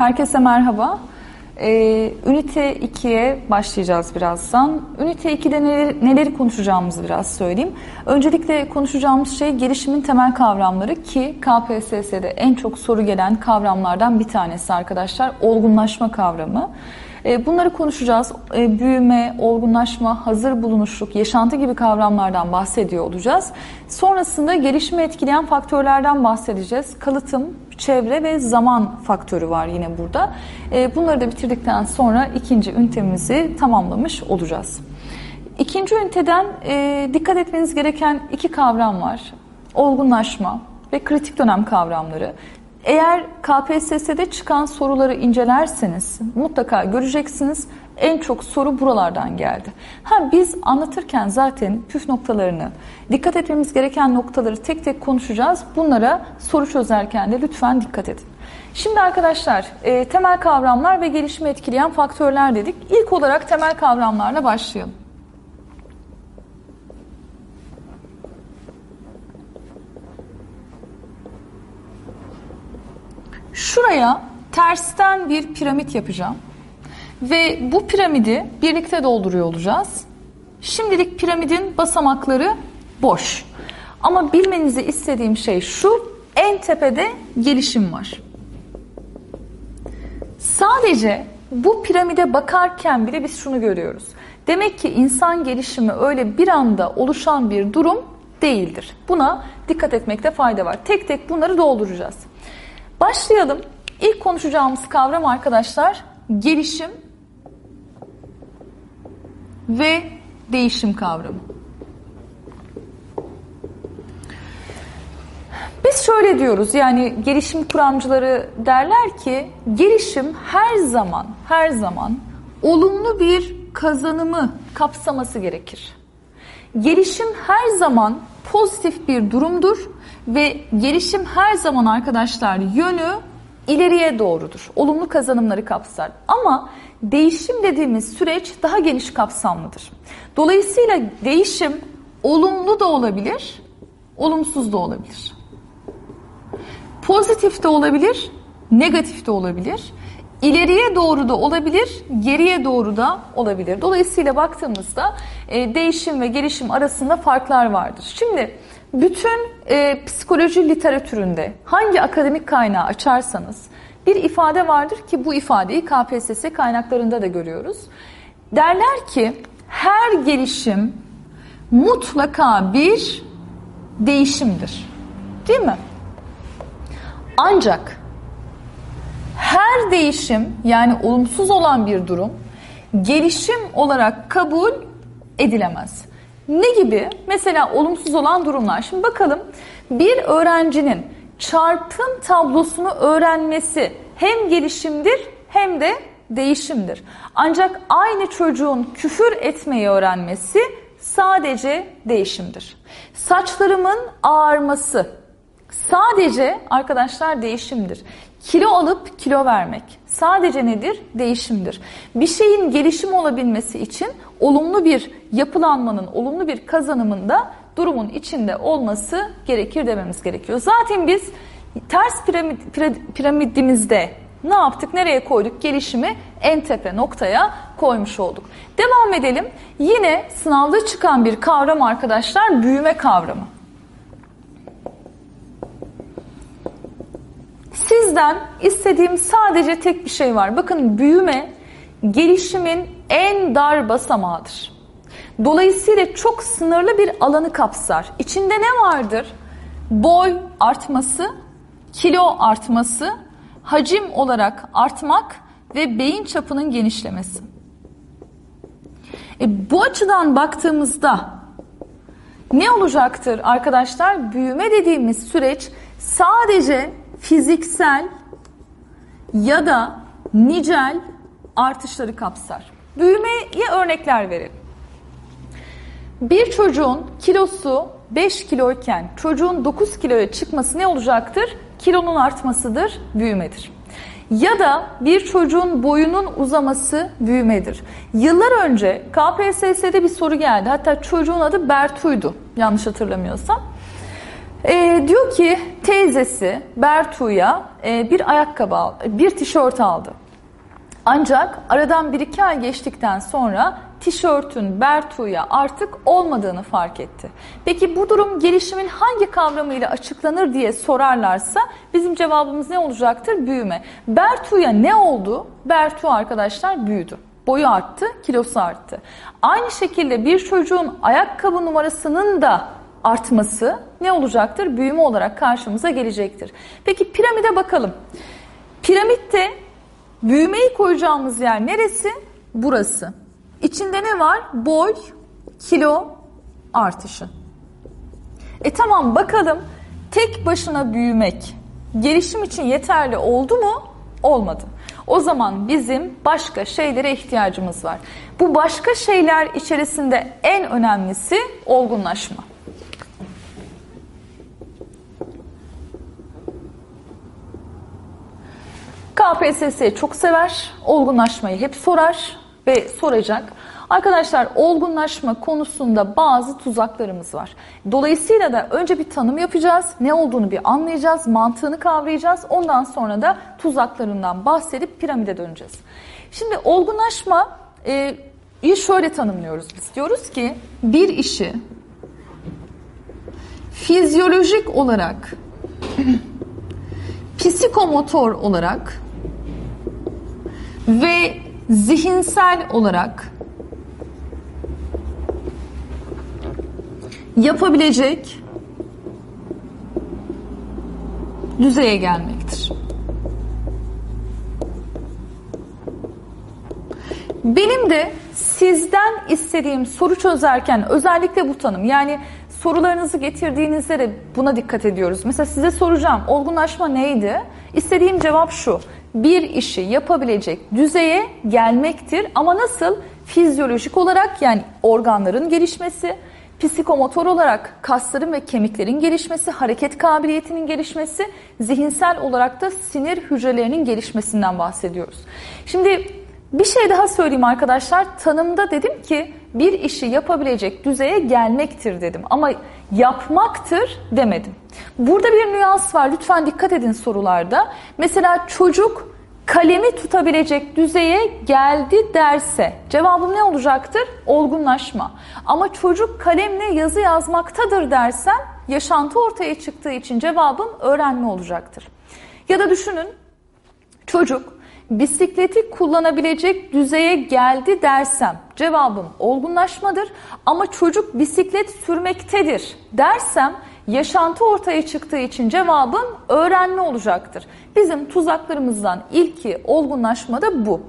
Herkese merhaba. Ee, ünite 2'ye başlayacağız birazdan. Ünite 2'de neler, neleri konuşacağımızı biraz söyleyeyim. Öncelikle konuşacağımız şey gelişimin temel kavramları ki KPSS'de en çok soru gelen kavramlardan bir tanesi arkadaşlar. Olgunlaşma kavramı. Ee, bunları konuşacağız. Ee, büyüme, olgunlaşma, hazır bulunuşluk, yaşantı gibi kavramlardan bahsediyor olacağız. Sonrasında gelişimi etkileyen faktörlerden bahsedeceğiz. Kalıtım, çevre ve zaman faktörü var yine burada. Ee, bunları da bitirdikten sonra ikinci ünitemizi tamamlamış olacağız. İkinci üniteden e, dikkat etmeniz gereken iki kavram var. Olgunlaşma ve kritik dönem kavramları. Eğer KPSS'de çıkan soruları incelerseniz mutlaka göreceksiniz en çok soru buralardan geldi. Ha biz anlatırken zaten püf noktalarını, dikkat etmemiz gereken noktaları tek tek konuşacağız. Bunlara soru çözerken de lütfen dikkat edin. Şimdi arkadaşlar e, temel kavramlar ve gelişimi etkileyen faktörler dedik. İlk olarak temel kavramlarla başlayalım. Şuraya tersten bir piramit yapacağım. Ve bu piramidi birlikte dolduruyor olacağız. Şimdilik piramidin basamakları boş. Ama bilmenizi istediğim şey şu, en tepede gelişim var. Sadece bu piramide bakarken bile biz şunu görüyoruz. Demek ki insan gelişimi öyle bir anda oluşan bir durum değildir. Buna dikkat etmekte fayda var. Tek tek bunları dolduracağız. Başlayalım. İlk konuşacağımız kavram arkadaşlar gelişim ve değişim kavramı. Biz şöyle diyoruz yani gelişim kuramcıları derler ki gelişim her zaman her zaman olumlu bir kazanımı kapsaması gerekir. Gelişim her zaman pozitif bir durumdur ve gelişim her zaman arkadaşlar yönü ileriye doğrudur. Olumlu kazanımları kapsar. Ama değişim dediğimiz süreç daha geniş kapsamlıdır. Dolayısıyla değişim olumlu da olabilir, olumsuz da olabilir. Pozitif de olabilir, negatif de olabilir. İleriye doğru da olabilir, geriye doğru da olabilir. Dolayısıyla baktığımızda e, değişim ve gelişim arasında farklar vardır. Şimdi bütün e, psikoloji literatüründe hangi akademik kaynağı açarsanız bir ifade vardır ki bu ifadeyi KPSS kaynaklarında da görüyoruz. Derler ki her gelişim mutlaka bir değişimdir. Değil mi? Ancak her değişim yani olumsuz olan bir durum gelişim olarak kabul edilemez. Ne gibi? Mesela olumsuz olan durumlar. Şimdi bakalım bir öğrencinin çarpım tablosunu öğrenmesi hem gelişimdir hem de değişimdir. Ancak aynı çocuğun küfür etmeyi öğrenmesi sadece değişimdir. Saçlarımın ağarması sadece arkadaşlar değişimdir. Kilo alıp kilo vermek sadece nedir? Değişimdir. Bir şeyin gelişim olabilmesi için olumlu bir yapılanmanın, olumlu bir kazanımın da durumun içinde olması gerekir dememiz gerekiyor. Zaten biz ters piramid, piramidimizde ne yaptık? Nereye koyduk? Gelişimi en tepe noktaya koymuş olduk. Devam edelim. Yine sınavda çıkan bir kavram arkadaşlar büyüme kavramı. Sizden istediğim sadece tek bir şey var. Bakın büyüme gelişimin en dar basamağıdır. Dolayısıyla çok sınırlı bir alanı kapsar. İçinde ne vardır? Boy artması, kilo artması, hacim olarak artmak ve beyin çapının genişlemesi. E, bu açıdan baktığımızda ne olacaktır arkadaşlar? Büyüme dediğimiz süreç sadece fiziksel ya da nicel artışları kapsar. Büyümeye örnekler verelim. Bir çocuğun kilosu 5 kiloyken çocuğun 9 kiloya çıkması ne olacaktır? Kilonun artmasıdır, büyümedir. Ya da bir çocuğun boyunun uzaması büyümedir. Yıllar önce KPSS'de bir soru geldi. Hatta çocuğun adı Bertu'ydu yanlış hatırlamıyorsam. E, diyor ki teyzesi Bertu'ya e, bir ayakkabı, al, bir tişört aldı. Ancak aradan bir iki ay geçtikten sonra tişörtün Bertu'ya artık olmadığını fark etti. Peki bu durum gelişimin hangi kavramıyla açıklanır diye sorarlarsa bizim cevabımız ne olacaktır? Büyüme. Bertu'ya ne oldu? Bertu arkadaşlar büyüdü. Boyu arttı, kilosu arttı. Aynı şekilde bir çocuğun ayakkabı numarasının da artması ne olacaktır? Büyüme olarak karşımıza gelecektir. Peki piramide bakalım. Piramitte büyümeyi koyacağımız yer neresi? Burası. İçinde ne var? Boy, kilo artışı. E tamam bakalım tek başına büyümek gelişim için yeterli oldu mu? Olmadı. O zaman bizim başka şeylere ihtiyacımız var. Bu başka şeyler içerisinde en önemlisi olgunlaşma. KPSS çok sever, olgunlaşmayı hep sorar ve soracak. Arkadaşlar olgunlaşma konusunda bazı tuzaklarımız var. Dolayısıyla da önce bir tanım yapacağız. Ne olduğunu bir anlayacağız, mantığını kavrayacağız. Ondan sonra da tuzaklarından bahsedip piramide döneceğiz. Şimdi olgunlaşma e, şöyle tanımlıyoruz biz. Diyoruz ki bir işi fizyolojik olarak psikomotor olarak ve zihinsel olarak yapabilecek düzeye gelmektir. Benim de sizden istediğim soru çözerken özellikle bu tanım yani sorularınızı getirdiğinizde de buna dikkat ediyoruz. Mesela size soracağım olgunlaşma neydi? İstediğim cevap şu. Bir işi yapabilecek düzeye gelmektir ama nasıl? Fizyolojik olarak yani organların gelişmesi, psikomotor olarak kasların ve kemiklerin gelişmesi, hareket kabiliyetinin gelişmesi, zihinsel olarak da sinir hücrelerinin gelişmesinden bahsediyoruz. Şimdi bir şey daha söyleyeyim arkadaşlar. Tanımda dedim ki bir işi yapabilecek düzeye gelmektir dedim. Ama yapmaktır demedim. Burada bir nüans var. Lütfen dikkat edin sorularda. Mesela çocuk kalemi tutabilecek düzeye geldi derse cevabım ne olacaktır? Olgunlaşma. Ama çocuk kalemle yazı yazmaktadır dersen yaşantı ortaya çıktığı için cevabım öğrenme olacaktır. Ya da düşünün çocuk bisikleti kullanabilecek düzeye geldi dersem cevabım olgunlaşmadır ama çocuk bisiklet sürmektedir dersem yaşantı ortaya çıktığı için cevabım öğrenme olacaktır. Bizim tuzaklarımızdan ilki olgunlaşma da bu.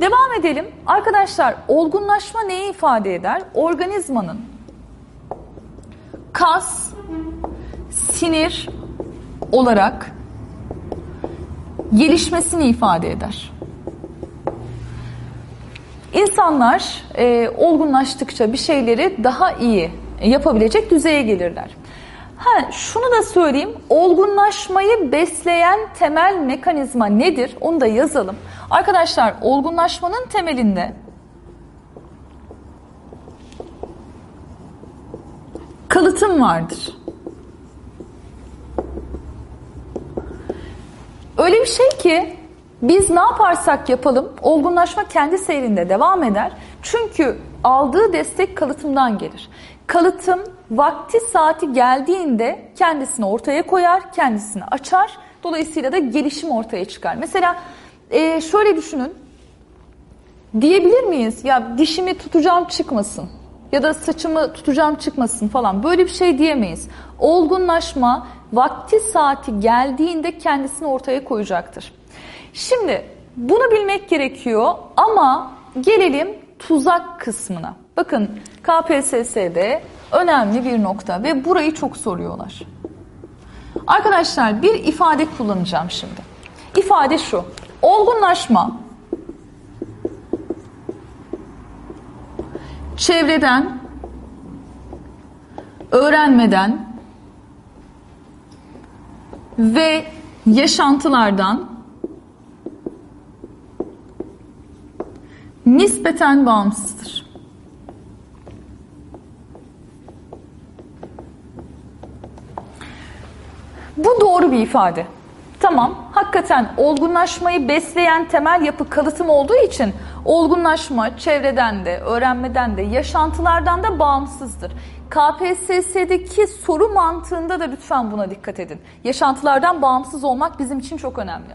Devam edelim. Arkadaşlar olgunlaşma neyi ifade eder? Organizmanın kas, sinir olarak gelişmesini ifade eder. İnsanlar e, olgunlaştıkça bir şeyleri daha iyi yapabilecek düzeye gelirler. Ha, şunu da söyleyeyim. Olgunlaşmayı besleyen temel mekanizma nedir? Onu da yazalım. Arkadaşlar olgunlaşmanın temelinde kalıtım vardır. Öyle bir şey ki biz ne yaparsak yapalım olgunlaşma kendi seyrinde devam eder. Çünkü aldığı destek kalıtımdan gelir. Kalıtım vakti saati geldiğinde kendisini ortaya koyar, kendisini açar. Dolayısıyla da gelişim ortaya çıkar. Mesela e, şöyle düşünün. Diyebilir miyiz? Ya dişimi tutacağım çıkmasın. Ya da saçımı tutacağım çıkmasın falan. Böyle bir şey diyemeyiz. Olgunlaşma vakti saati geldiğinde kendisini ortaya koyacaktır. Şimdi bunu bilmek gerekiyor ama gelelim tuzak kısmına. Bakın KPSS'de önemli bir nokta ve burayı çok soruyorlar. Arkadaşlar bir ifade kullanacağım şimdi. İfade şu. Olgunlaşma çevreden, öğrenmeden ve yaşantılardan nispeten bağımsızdır. Doğru bir ifade. Tamam, hakikaten olgunlaşmayı besleyen temel yapı kalıtım olduğu için olgunlaşma çevreden de, öğrenmeden de, yaşantılardan da bağımsızdır. KPSS'deki soru mantığında da lütfen buna dikkat edin. Yaşantılardan bağımsız olmak bizim için çok önemli.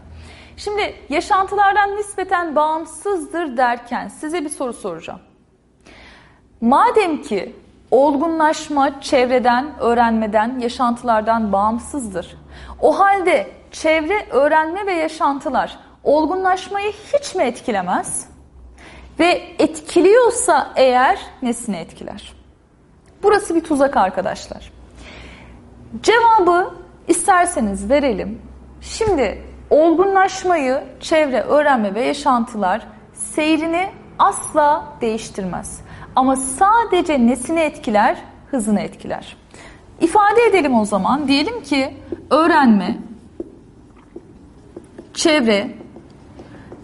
Şimdi yaşantılardan nispeten bağımsızdır derken size bir soru soracağım. Madem ki olgunlaşma çevreden, öğrenmeden, yaşantılardan bağımsızdır. O halde çevre, öğrenme ve yaşantılar olgunlaşmayı hiç mi etkilemez? Ve etkiliyorsa eğer nesini etkiler? Burası bir tuzak arkadaşlar. Cevabı isterseniz verelim. Şimdi olgunlaşmayı çevre, öğrenme ve yaşantılar seyrini asla değiştirmez. Ama sadece nesini etkiler? Hızını etkiler. İfade edelim o zaman. Diyelim ki öğrenme, çevre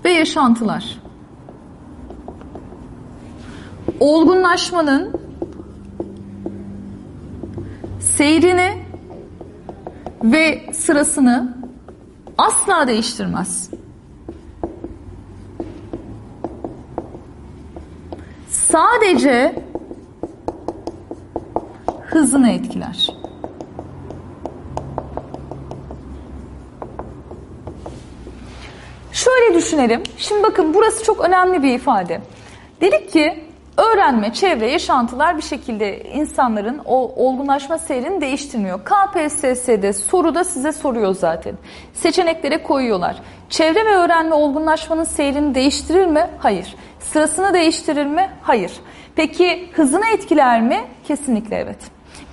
ve yaşantılar. Olgunlaşmanın seyrini ve sırasını asla değiştirmez. Sadece hızını etkiler. Şöyle düşünelim. Şimdi bakın burası çok önemli bir ifade. Dedik ki öğrenme, çevre, yaşantılar bir şekilde insanların o olgunlaşma seyrini değiştirmiyor. KPSS'de soruda size soruyor zaten. Seçeneklere koyuyorlar. Çevre ve öğrenme olgunlaşmanın seyrini değiştirir mi? Hayır. Sırasını değiştirir mi? Hayır. Peki hızını etkiler mi? Kesinlikle evet.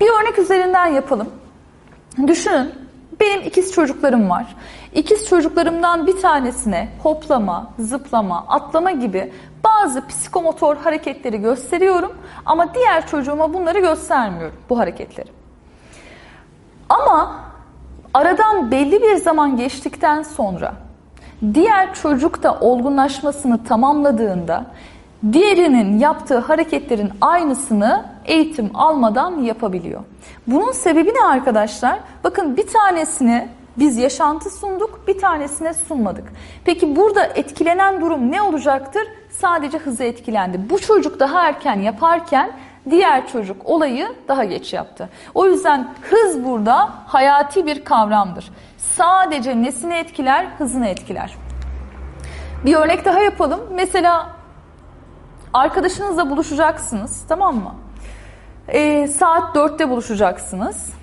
Bir örnek üzerinden yapalım. Düşünün benim ikiz çocuklarım var. İkiz çocuklarımdan bir tanesine hoplama, zıplama, atlama gibi bazı psikomotor hareketleri gösteriyorum ama diğer çocuğuma bunları göstermiyorum bu hareketleri. Ama aradan belli bir zaman geçtikten sonra diğer çocuk da olgunlaşmasını tamamladığında diğerinin yaptığı hareketlerin aynısını eğitim almadan yapabiliyor. Bunun sebebi ne arkadaşlar? Bakın bir tanesini biz yaşantı sunduk, bir tanesine sunmadık. Peki burada etkilenen durum ne olacaktır? Sadece hızı etkilendi. Bu çocuk daha erken yaparken diğer çocuk olayı daha geç yaptı. O yüzden hız burada hayati bir kavramdır. Sadece nesini etkiler, hızını etkiler. Bir örnek daha yapalım. Mesela arkadaşınızla buluşacaksınız, tamam mı? Ee, saat 4'te buluşacaksınız.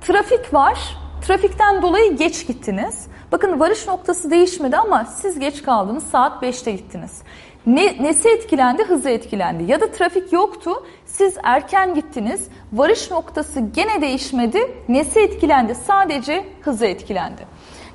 Trafik var. Trafikten dolayı geç gittiniz. Bakın varış noktası değişmedi ama siz geç kaldınız. Saat 5'te gittiniz. Ne, nesi etkilendi? Hızı etkilendi. Ya da trafik yoktu. Siz erken gittiniz. Varış noktası gene değişmedi. Nesi etkilendi? Sadece hızı etkilendi.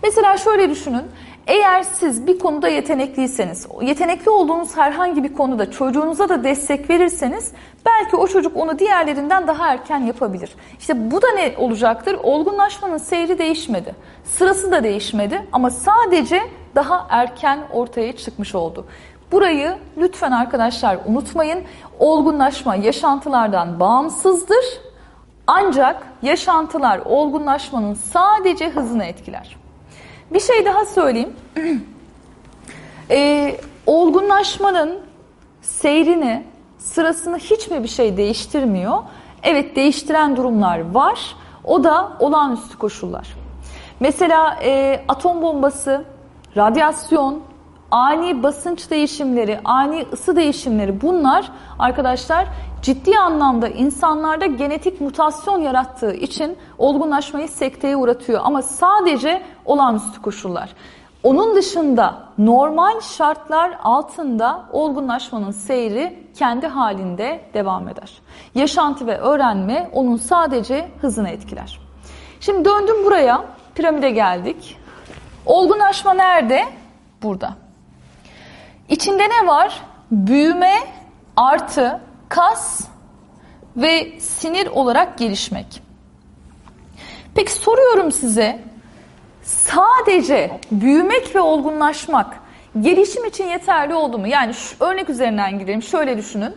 Mesela şöyle düşünün. Eğer siz bir konuda yetenekliyseniz, yetenekli olduğunuz herhangi bir konuda çocuğunuza da destek verirseniz belki o çocuk onu diğerlerinden daha erken yapabilir. İşte bu da ne olacaktır? Olgunlaşmanın seyri değişmedi. Sırası da değişmedi ama sadece daha erken ortaya çıkmış oldu. Burayı lütfen arkadaşlar unutmayın. Olgunlaşma yaşantılardan bağımsızdır. Ancak yaşantılar olgunlaşmanın sadece hızını etkiler. Bir şey daha söyleyeyim. Ee, olgunlaşmanın seyrini, sırasını hiç mi bir şey değiştirmiyor? Evet değiştiren durumlar var. O da olağanüstü koşullar. Mesela e, atom bombası, radyasyon, ani basınç değişimleri, ani ısı değişimleri bunlar arkadaşlar ciddi anlamda insanlarda genetik mutasyon yarattığı için olgunlaşmayı sekteye uğratıyor. Ama sadece olağanüstü koşullar. Onun dışında normal şartlar altında olgunlaşmanın seyri kendi halinde devam eder. Yaşantı ve öğrenme onun sadece hızını etkiler. Şimdi döndüm buraya, piramide geldik. Olgunlaşma nerede? Burada. İçinde ne var? Büyüme artı kas ve sinir olarak gelişmek. Peki soruyorum size sadece büyümek ve olgunlaşmak gelişim için yeterli oldu mu? Yani şu örnek üzerinden gidelim. Şöyle düşünün.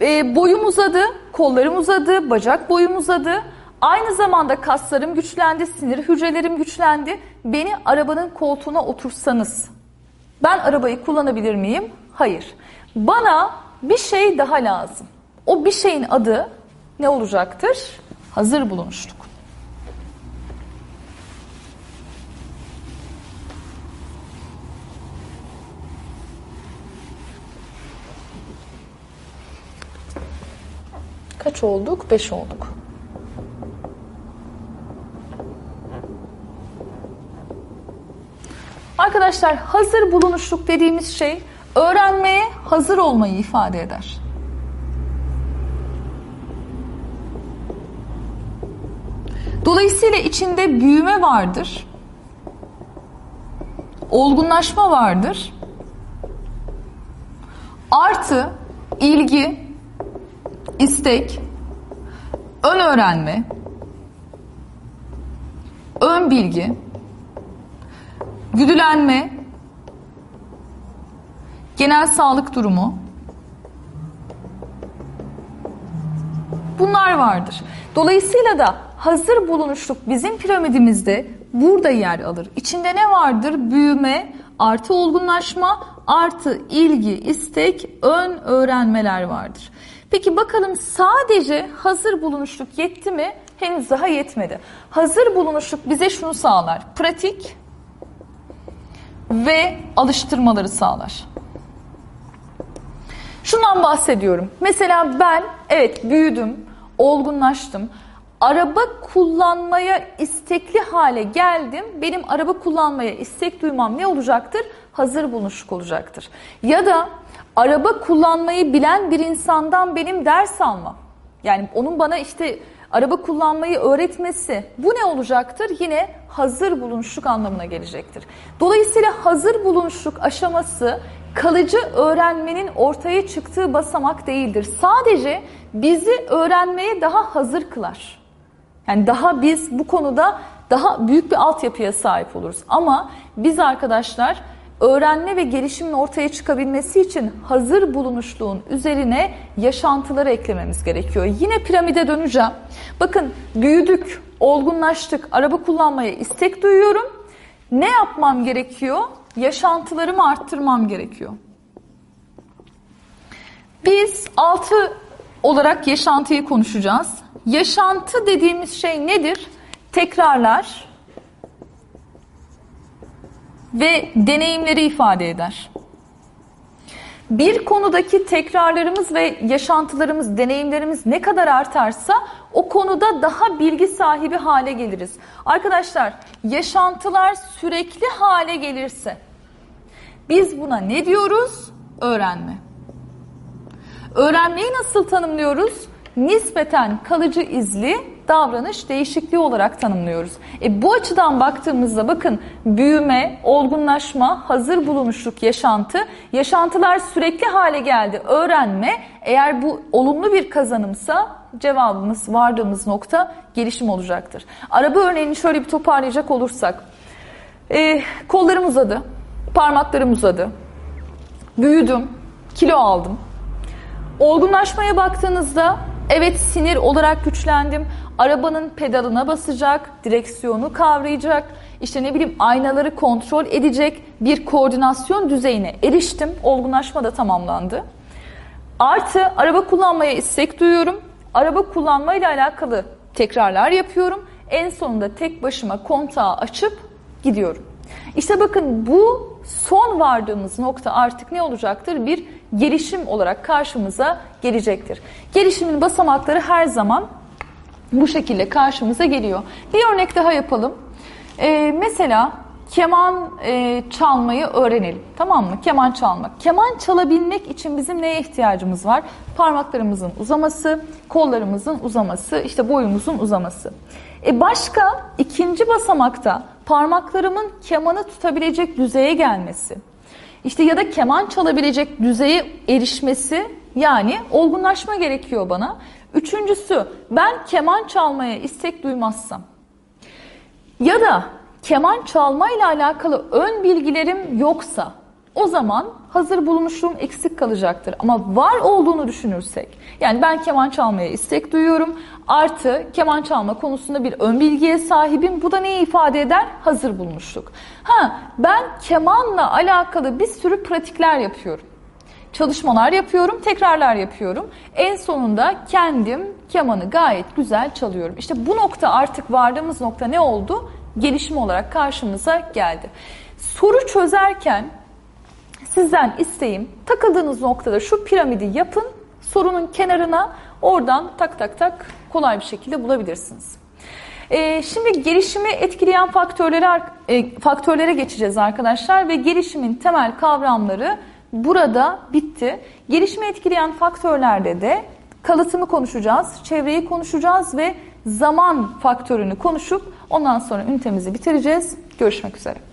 E, boyum uzadı, kollarım uzadı, bacak boyum uzadı Aynı zamanda kaslarım güçlendi, sinir hücrelerim güçlendi. Beni arabanın koltuğuna otursanız ben arabayı kullanabilir miyim? Hayır. Bana bir şey daha lazım. O bir şeyin adı ne olacaktır? Hazır bulunuşluk. Kaç olduk? Beş olduk. Arkadaşlar hazır bulunuşluk dediğimiz şey öğrenmeye hazır olmayı ifade eder. Dolayısıyla içinde büyüme vardır. Olgunlaşma vardır. Artı ilgi, istek, ön öğrenme, ön bilgi, güdülenme, genel sağlık durumu bunlar vardır. Dolayısıyla da hazır bulunuşluk bizim piramidimizde burada yer alır. İçinde ne vardır? Büyüme, artı olgunlaşma, artı ilgi, istek, ön öğrenmeler vardır. Peki bakalım sadece hazır bulunuşluk yetti mi? Henüz daha yetmedi. Hazır bulunuşluk bize şunu sağlar. Pratik ve alıştırmaları sağlar. Şundan bahsediyorum. Mesela ben evet büyüdüm, olgunlaştım. Araba kullanmaya istekli hale geldim. Benim araba kullanmaya istek duymam ne olacaktır? Hazır bulunuşluk olacaktır. Ya da araba kullanmayı bilen bir insandan benim ders almam. Yani onun bana işte araba kullanmayı öğretmesi bu ne olacaktır? Yine hazır bulunuşluk anlamına gelecektir. Dolayısıyla hazır bulunuşluk aşaması kalıcı öğrenmenin ortaya çıktığı basamak değildir. Sadece bizi öğrenmeye daha hazır kılar. Yani daha biz bu konuda daha büyük bir altyapıya sahip oluruz. Ama biz arkadaşlar öğrenme ve gelişimin ortaya çıkabilmesi için hazır bulunuşluğun üzerine yaşantıları eklememiz gerekiyor. Yine piramide döneceğim. Bakın büyüdük, olgunlaştık, araba kullanmaya istek duyuyorum. Ne yapmam gerekiyor? Yaşantılarımı arttırmam gerekiyor. Biz altı olarak yaşantıyı konuşacağız. Yaşantı dediğimiz şey nedir? Tekrarlar, ve deneyimleri ifade eder. Bir konudaki tekrarlarımız ve yaşantılarımız, deneyimlerimiz ne kadar artarsa o konuda daha bilgi sahibi hale geliriz. Arkadaşlar yaşantılar sürekli hale gelirse biz buna ne diyoruz? Öğrenme. Öğrenmeyi nasıl tanımlıyoruz? Nispeten kalıcı izli davranış değişikliği olarak tanımlıyoruz. E bu açıdan baktığımızda bakın büyüme, olgunlaşma, hazır bulunuşluk, yaşantı, yaşantılar sürekli hale geldi. Öğrenme eğer bu olumlu bir kazanımsa cevabımız vardığımız nokta gelişim olacaktır. Araba örneğini şöyle bir toparlayacak olursak e, kollarım uzadı, parmaklarım uzadı, büyüdüm, kilo aldım. Olgunlaşmaya baktığınızda evet sinir olarak güçlendim arabanın pedalına basacak, direksiyonu kavrayacak, işte ne bileyim aynaları kontrol edecek bir koordinasyon düzeyine eriştim. Olgunlaşma da tamamlandı. Artı araba kullanmaya istek duyuyorum. Araba kullanmayla alakalı tekrarlar yapıyorum. En sonunda tek başıma kontağı açıp gidiyorum. İşte bakın bu son vardığımız nokta artık ne olacaktır? Bir gelişim olarak karşımıza gelecektir. Gelişimin basamakları her zaman bu şekilde karşımıza geliyor. Bir örnek daha yapalım. Ee, mesela keman e, çalmayı öğrenelim. Tamam mı? Keman çalmak. Keman çalabilmek için bizim neye ihtiyacımız var? Parmaklarımızın uzaması, kollarımızın uzaması, işte boyumuzun uzaması. E başka ikinci basamakta parmaklarımın kemanı tutabilecek düzeye gelmesi. İşte ya da keman çalabilecek düzeye erişmesi yani olgunlaşma gerekiyor bana. Üçüncüsü ben keman çalmaya istek duymazsam ya da keman çalmayla alakalı ön bilgilerim yoksa o zaman hazır bulunuşluğum eksik kalacaktır. Ama var olduğunu düşünürsek, yani ben keman çalmaya istek duyuyorum, artı keman çalma konusunda bir ön bilgiye sahibim. Bu da neyi ifade eder? Hazır bulunuşluk. Ha, ben kemanla alakalı bir sürü pratikler yapıyorum çalışmalar yapıyorum, tekrarlar yapıyorum. En sonunda kendim kemanı gayet güzel çalıyorum. İşte bu nokta artık vardığımız nokta ne oldu? Gelişim olarak karşımıza geldi. Soru çözerken sizden isteğim takıldığınız noktada şu piramidi yapın, sorunun kenarına oradan tak tak tak kolay bir şekilde bulabilirsiniz. Ee, şimdi gelişimi etkileyen faktörlere, faktörlere geçeceğiz arkadaşlar ve gelişimin temel kavramları burada bitti. Gelişimi etkileyen faktörlerde de kalıtımı konuşacağız, çevreyi konuşacağız ve zaman faktörünü konuşup ondan sonra ünitemizi bitireceğiz. Görüşmek üzere.